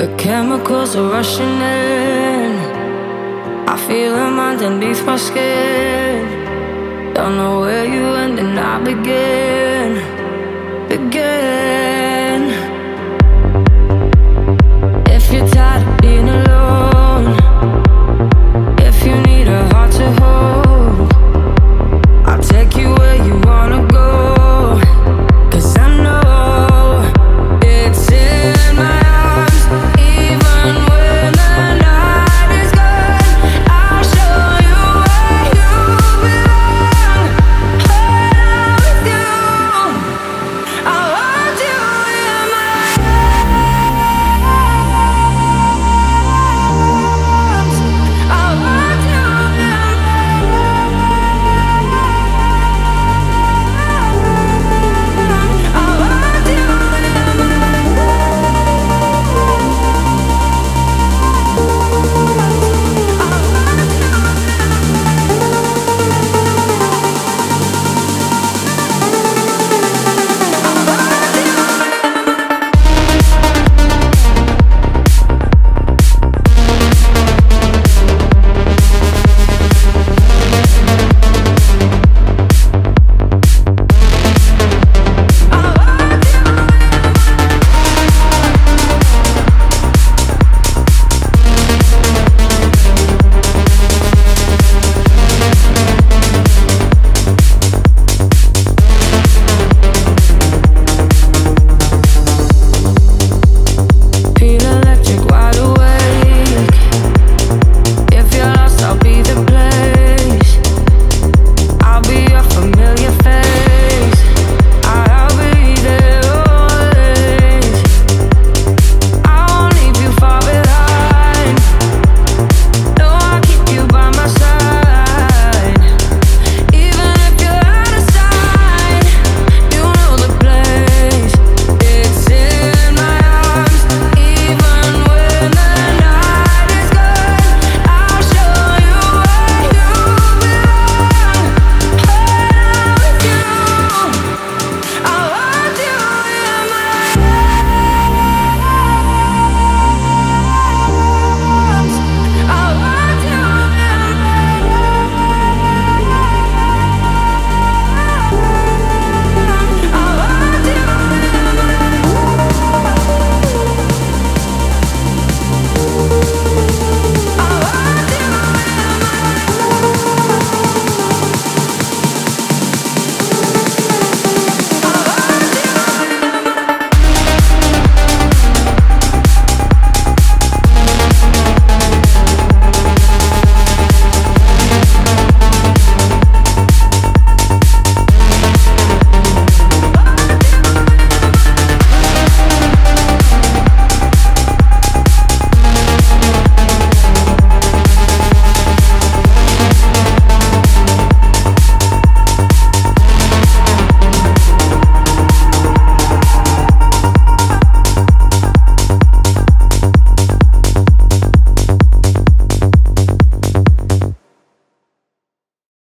The chemicals are rushing in. I feel them underneath my skin. Don't know where you end and I begin. Begin.